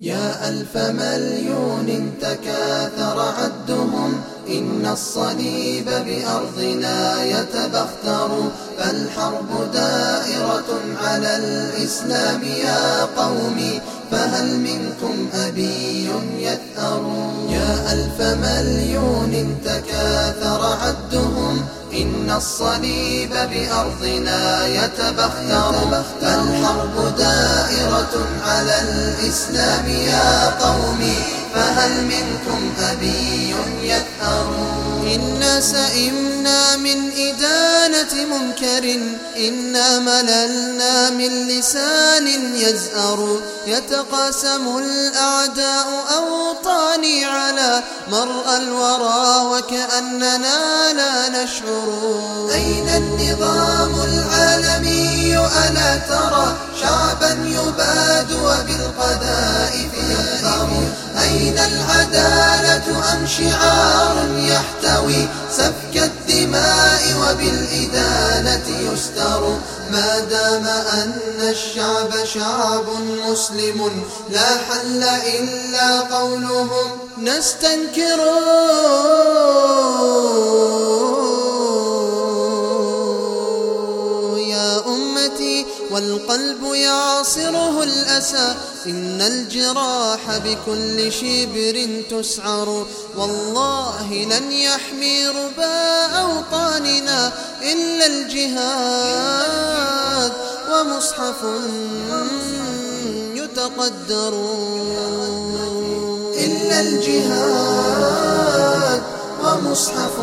يا ألف مليون تكاثر عدهم إن الصليب بأرضنا يتبختر. فالحرب دائرة على الإسلام يا قومي فهل منكم أبي يثأر؟ يا ألف مليون تكاثر إن الصليب بأرضنا يتبختر. فالحرب دائرة على الإسلام يا قومي فهل منكم أبي يثأر إنا سئمنا من إدانة منكر إنا مللنا من لسان يزأر. يتقاسم الأعداء أوطاني على مرأى الورى وكأننا لا نشعر. أين النظام العالمي ألا ترى شعبا يباد وبالقذائف يفخر أين العدالة أم شعار يحتوي؟ سفك الدماء وبالإدانة يستر. ما دام أن الشعب شعب مسلم لا حل إلا قولهم. نستنكر والقلب يعصره الأسى. إن الجراح بكل شبر تسعر. والله لن يحمي ربا أوطاننا إلا الجهاد. ومصحف يتقدر. إلا الجهاد. ومصحف